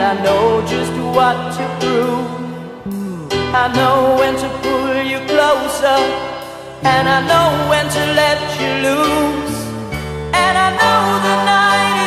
and I know just what to prove. I know when to pull you closer. And I know when to let you loose. And I know the night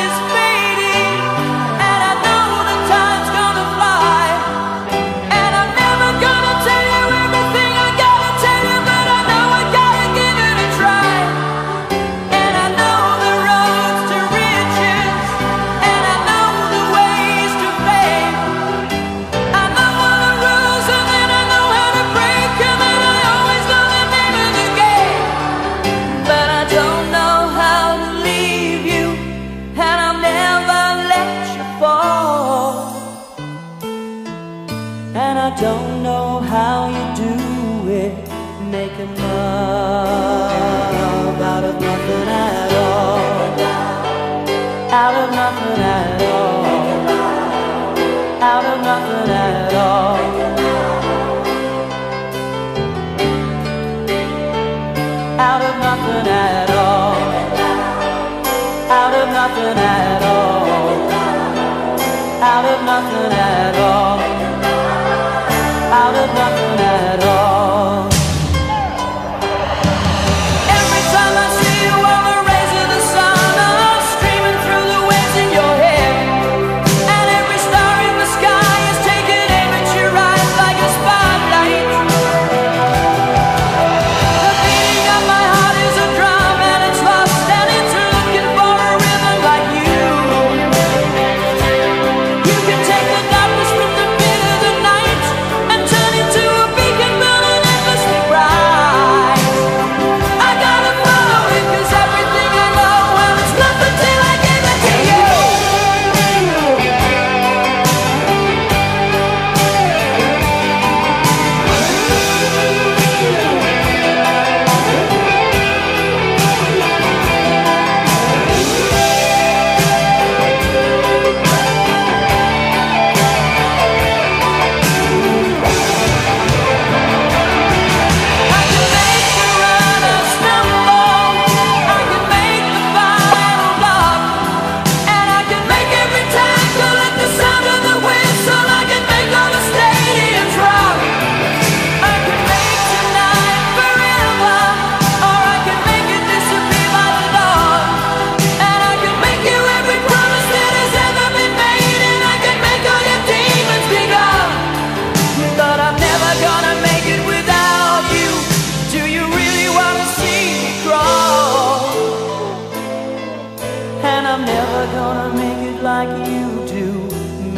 never gonna make it like you do.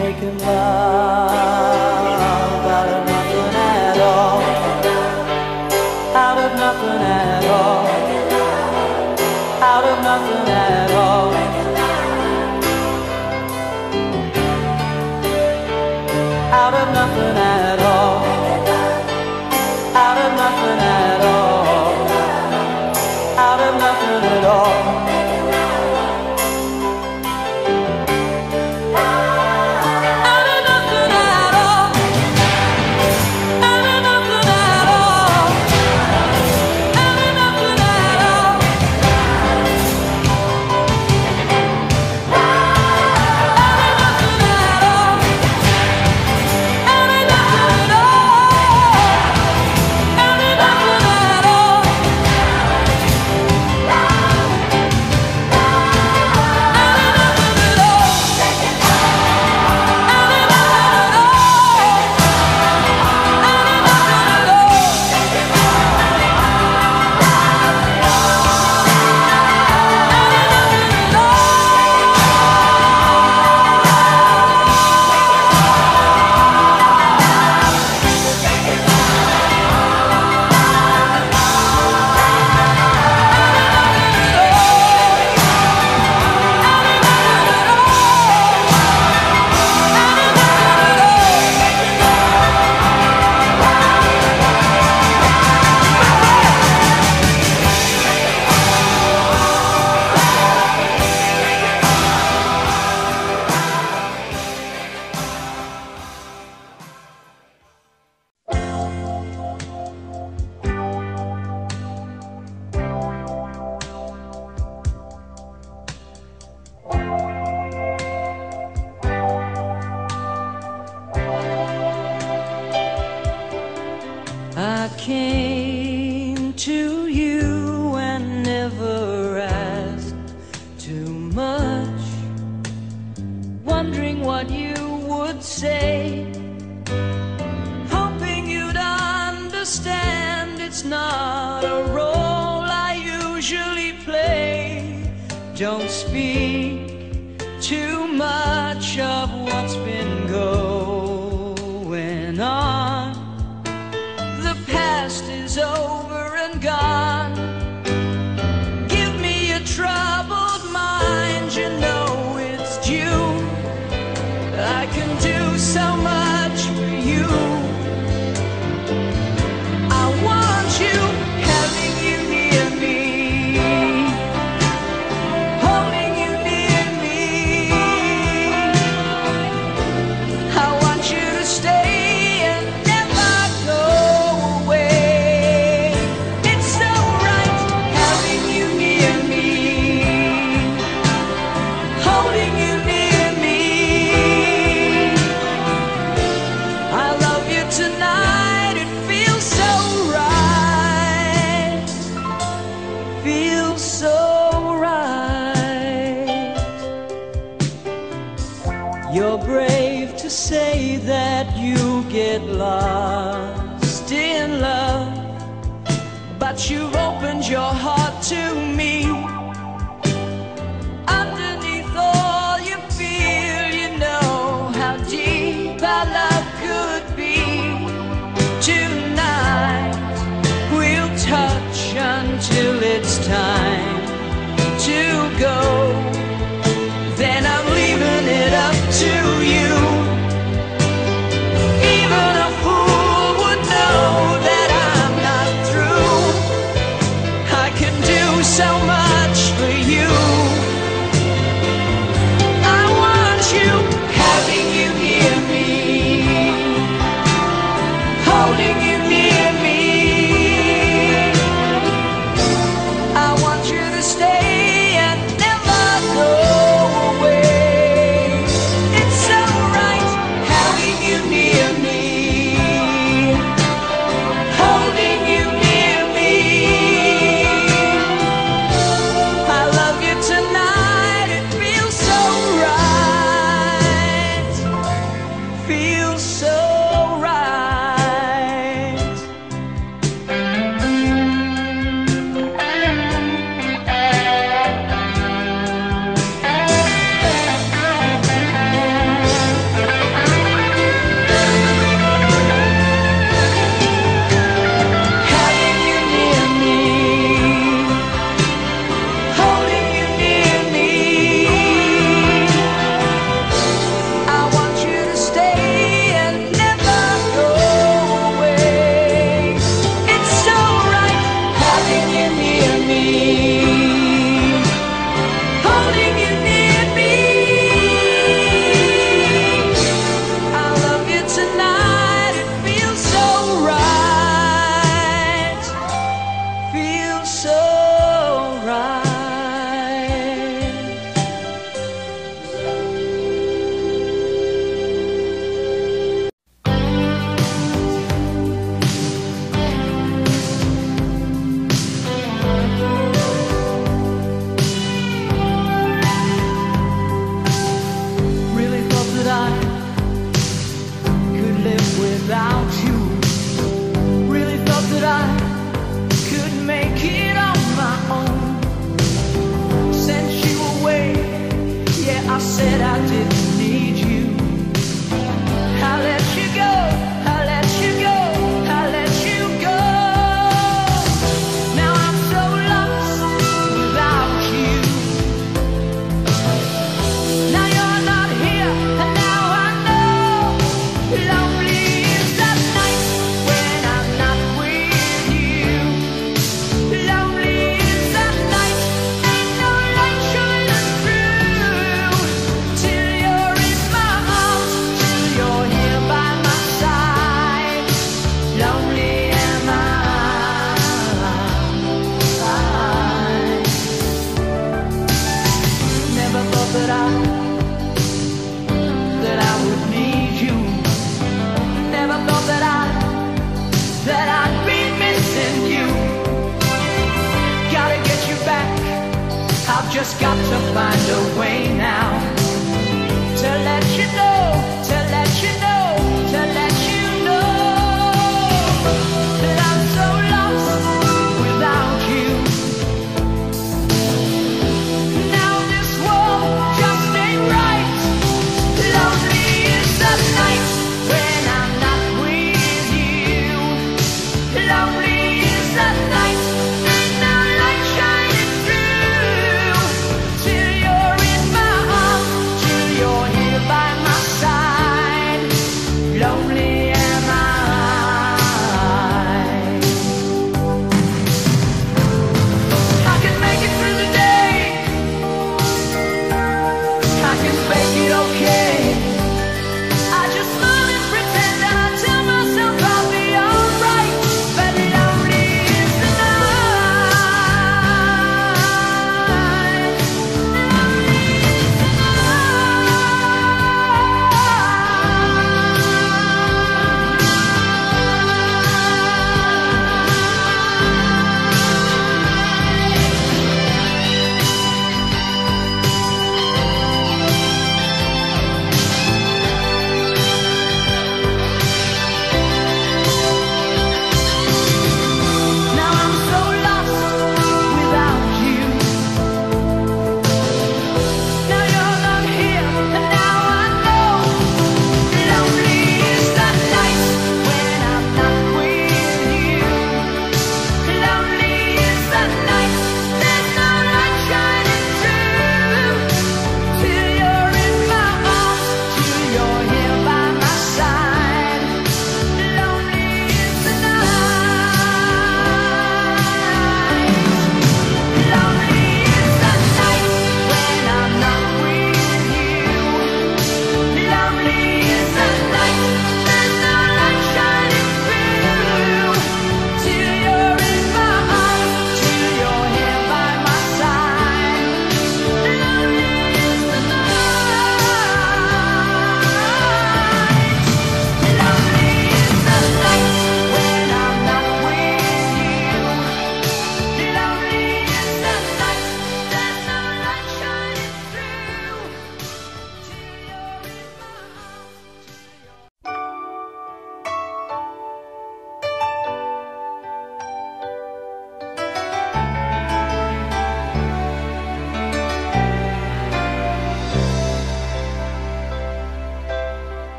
Making love out of nothing at all. Out of nothing at all. Out of nothing at all.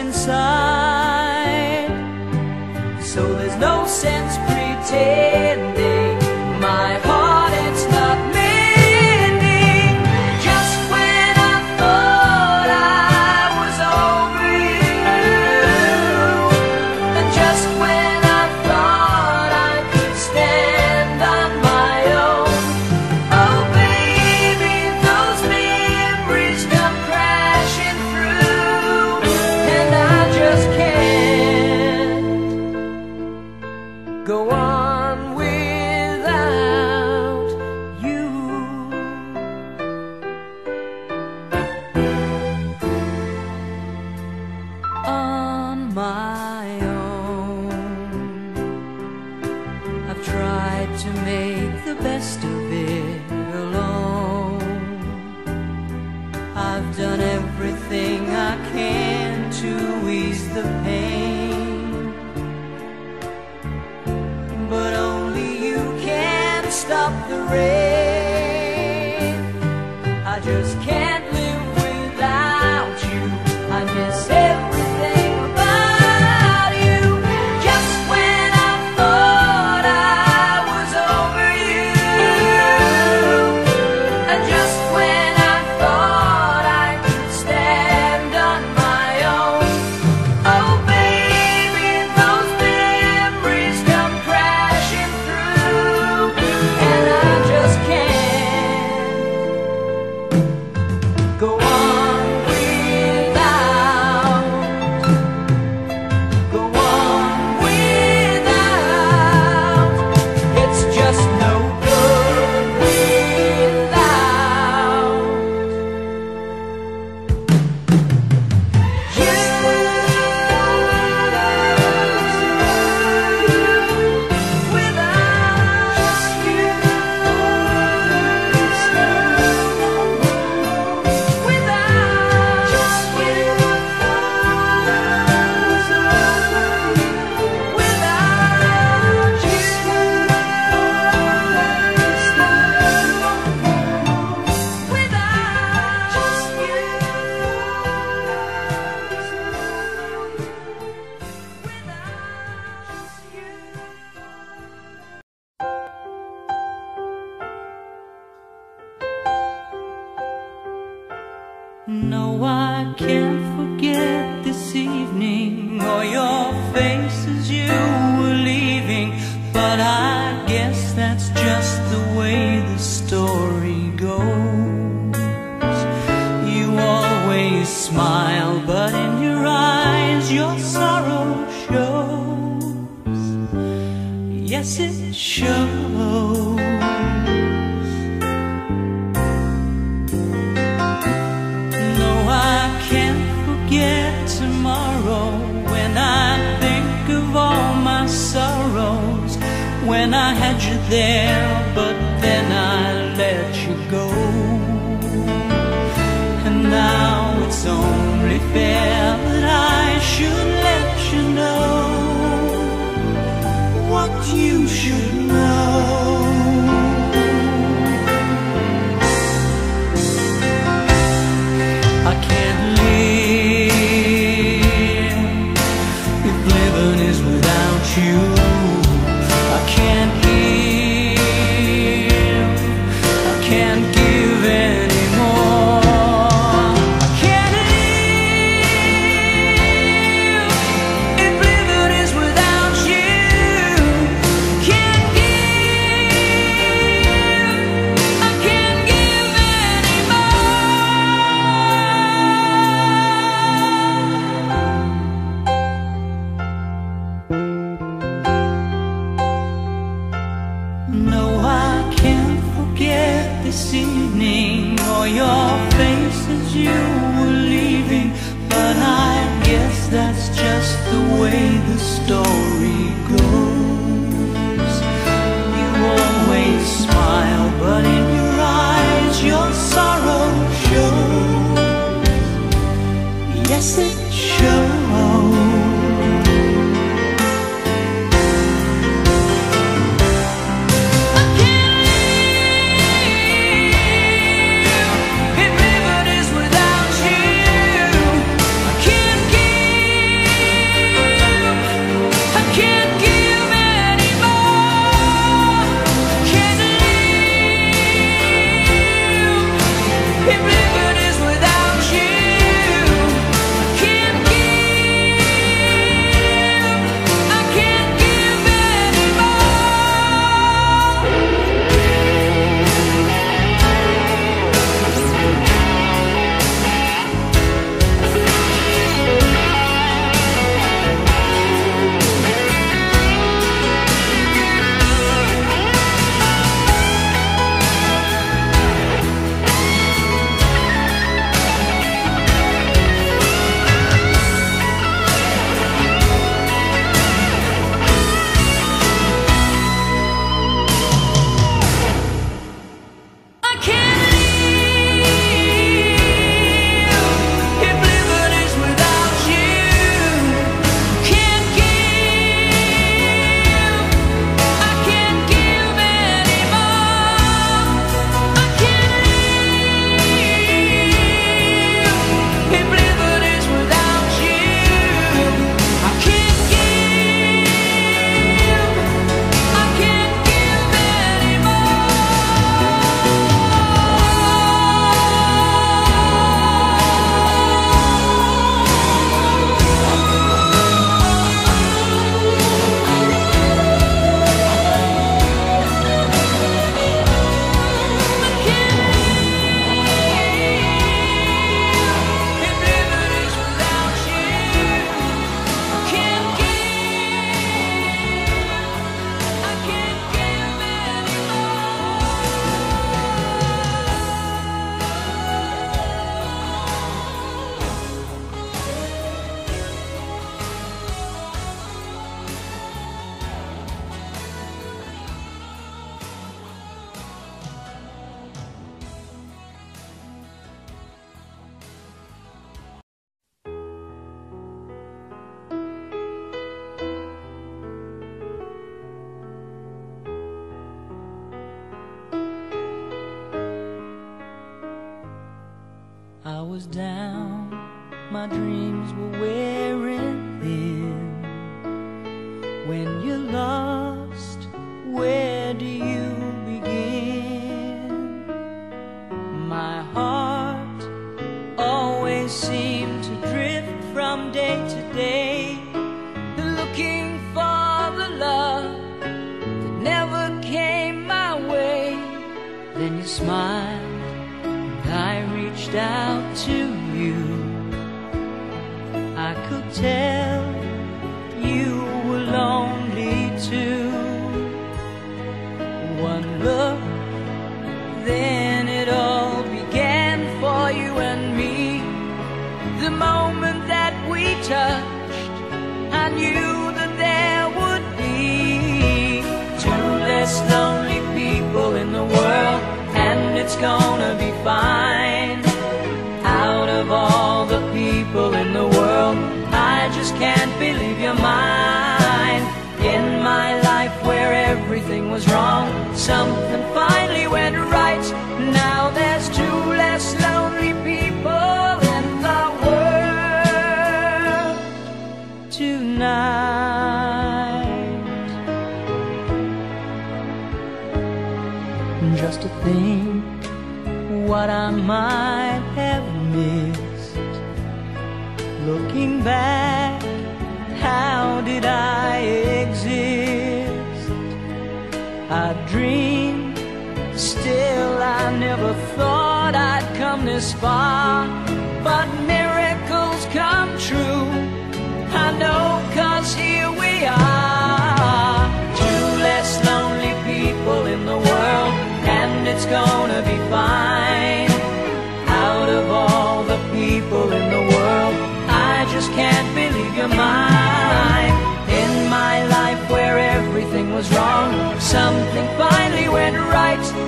Inside. So there's no sense pretending you. was down, my dreams were wearing thin. When you're lost, where do you? some this but miracles come true. I know cause here we are, two less lonely people in the world, and it's gonna be fine. Out of all the people in the world, I just can't believe you're mine. In my life where everything was wrong, something finally went right.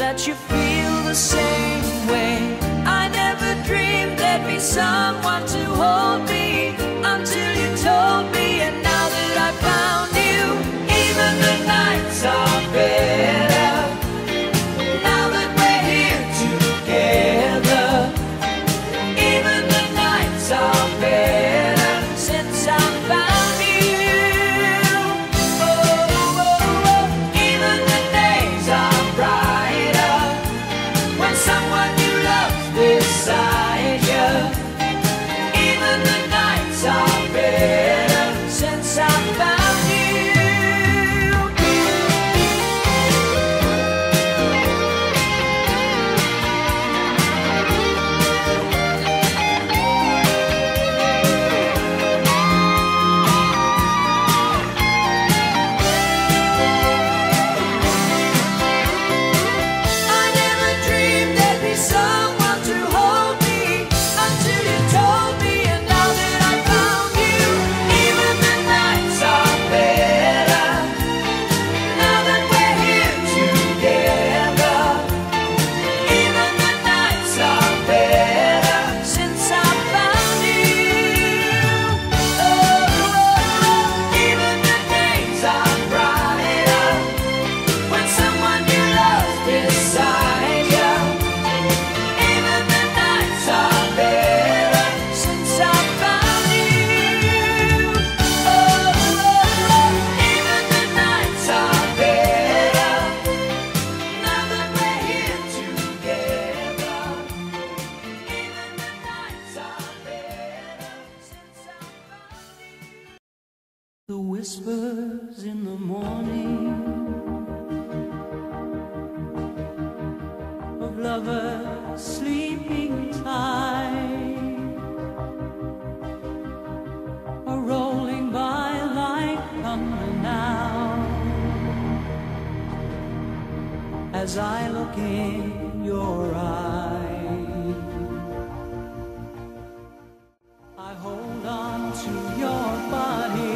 that you feel the same way. I never dreamed there'd be someone to hold me until you told me, and now that I've found you, even the nights are better. whispers in the morning of lovers sleeping tight are rolling by like thunder now as I look in your eyes. I hold on to your body.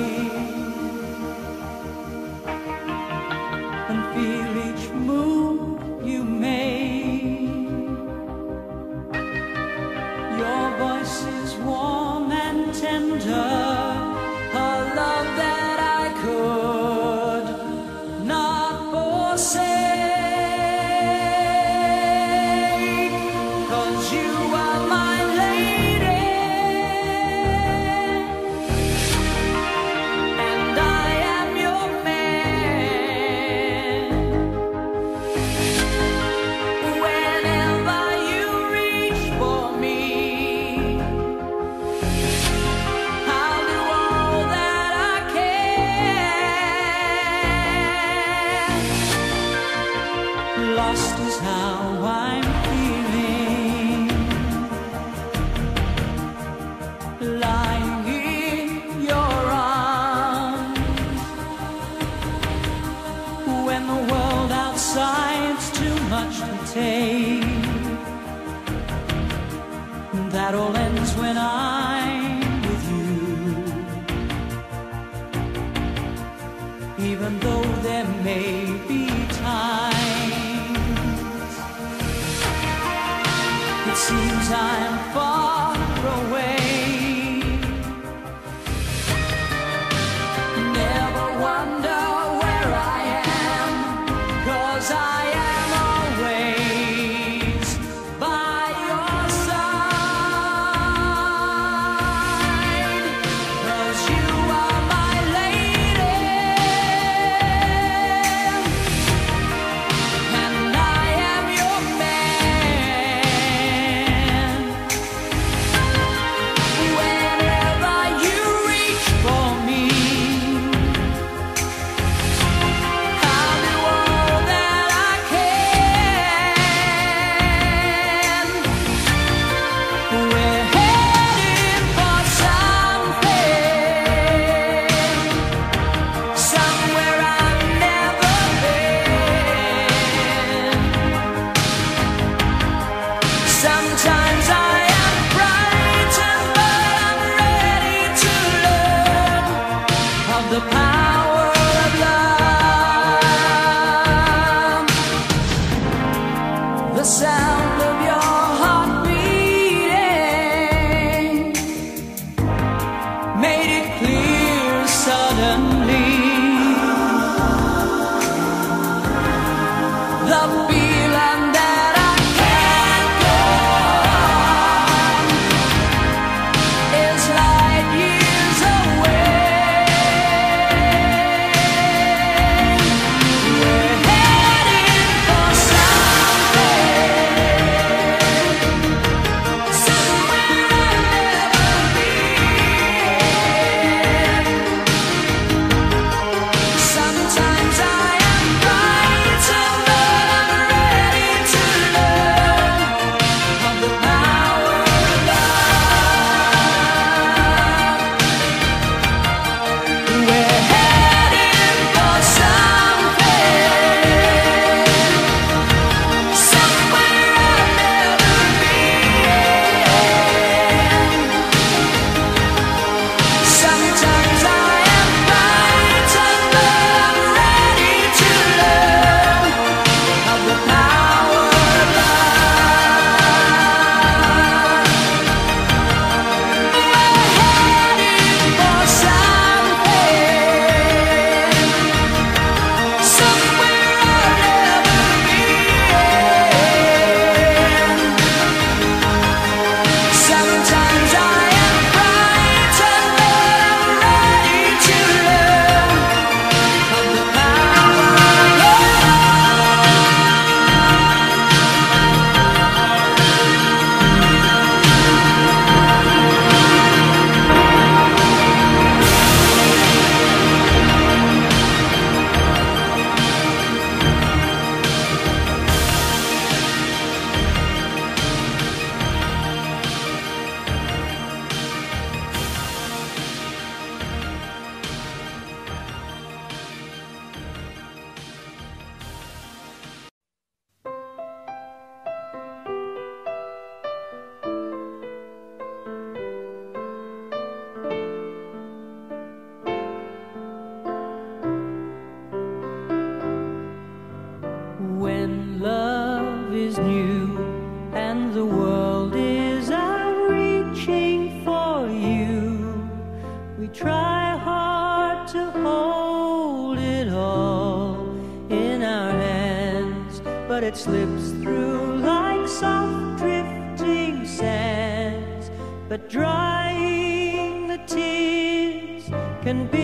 heart to hold it all in our hands, but it slips through like soft drifting sands. But drying the tears can be.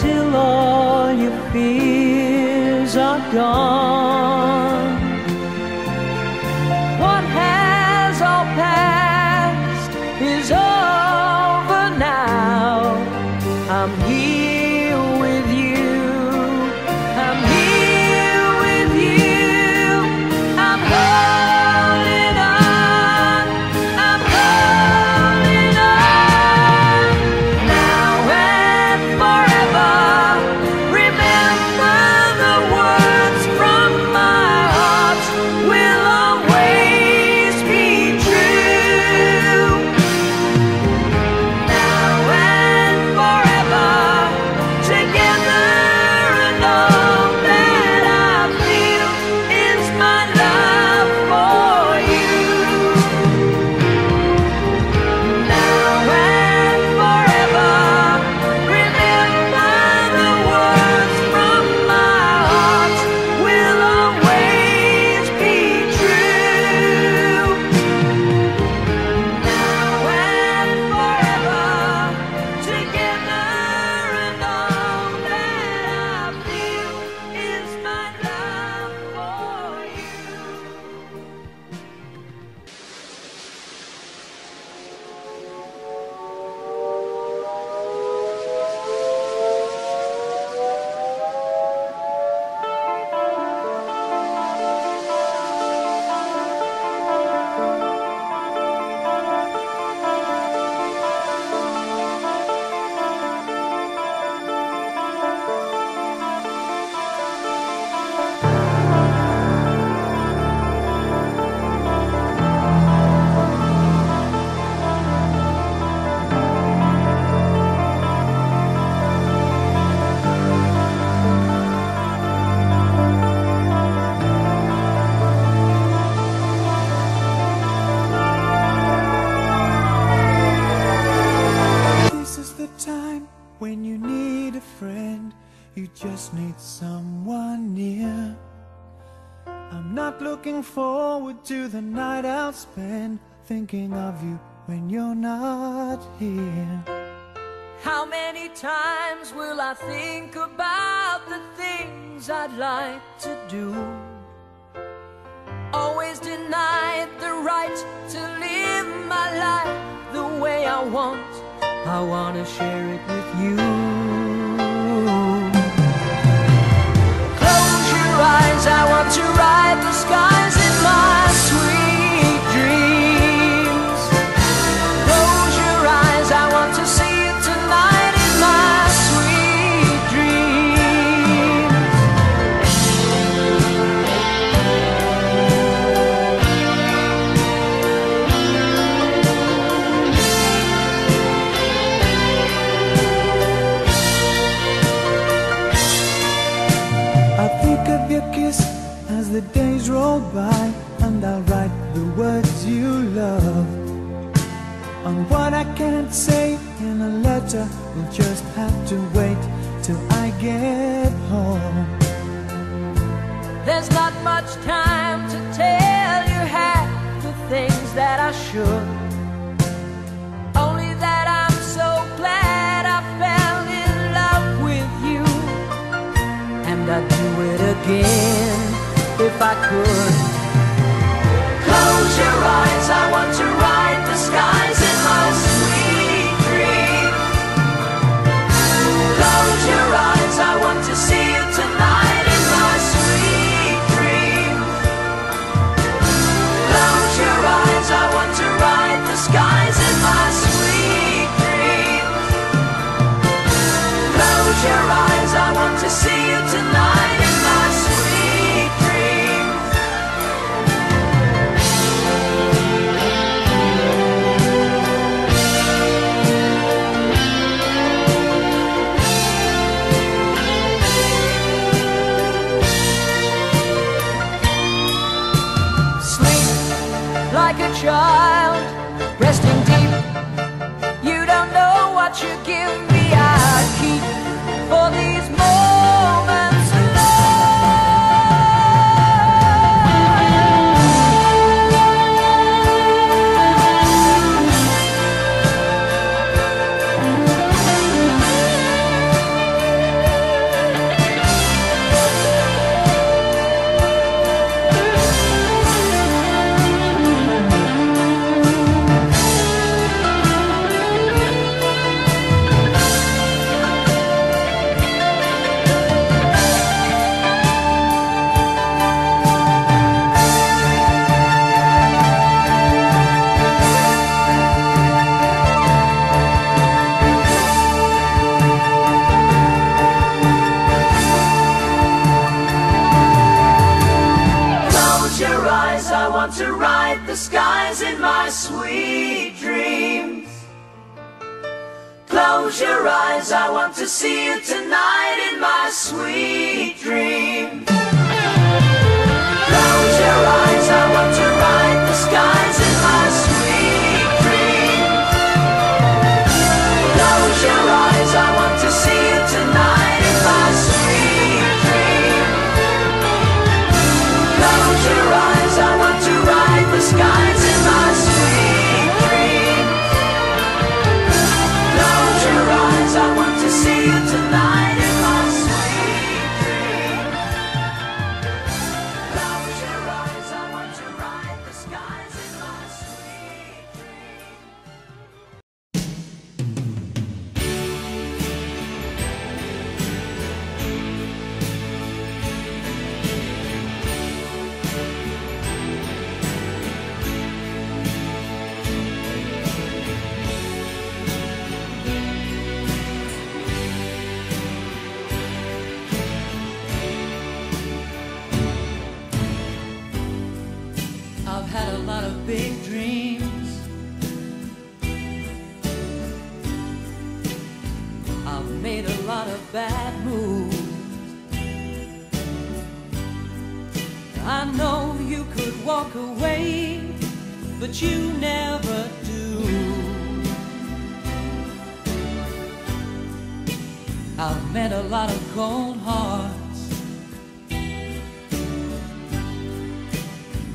till all your fears are gone. Spend thinking of you when you're not here. How many times will I think about the things I'd like to do? Always denied the right to live my life the way I want. I wanna share it with you. By, and I'll write the words you love. On what I can't say in a letter, we'll just have to wait till I get home. There's not much time to tell you half the things that I should. Only that I'm so glad I fell in love with you. And I'd do it again if I could. Close your eyes, I want to ride the skies in my sweet dream. Close your eyes, I want to see Close your eyes, I want to see you tonight in my sweet dream. Close your eyes, you never do. I've met a lot of cold hearts.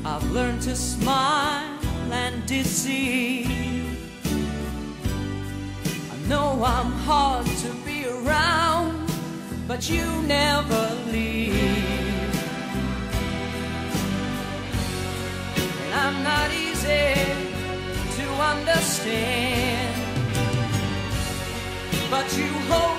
I've learned to smile and deceive. I know I'm hard to be around, but you never leave. I'm not even easy to understand, but you hold.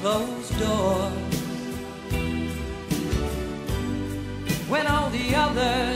closed door. When all the others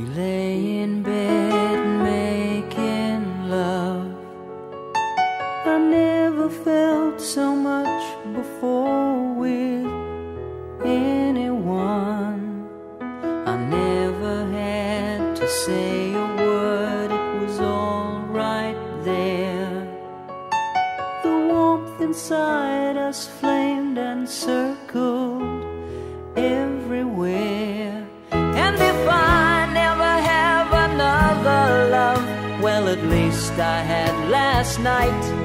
We lay in bed making love. I never felt so much before with anyone. I never had to say a word, it was all right there. The warmth inside us flamed and circled. I had last night.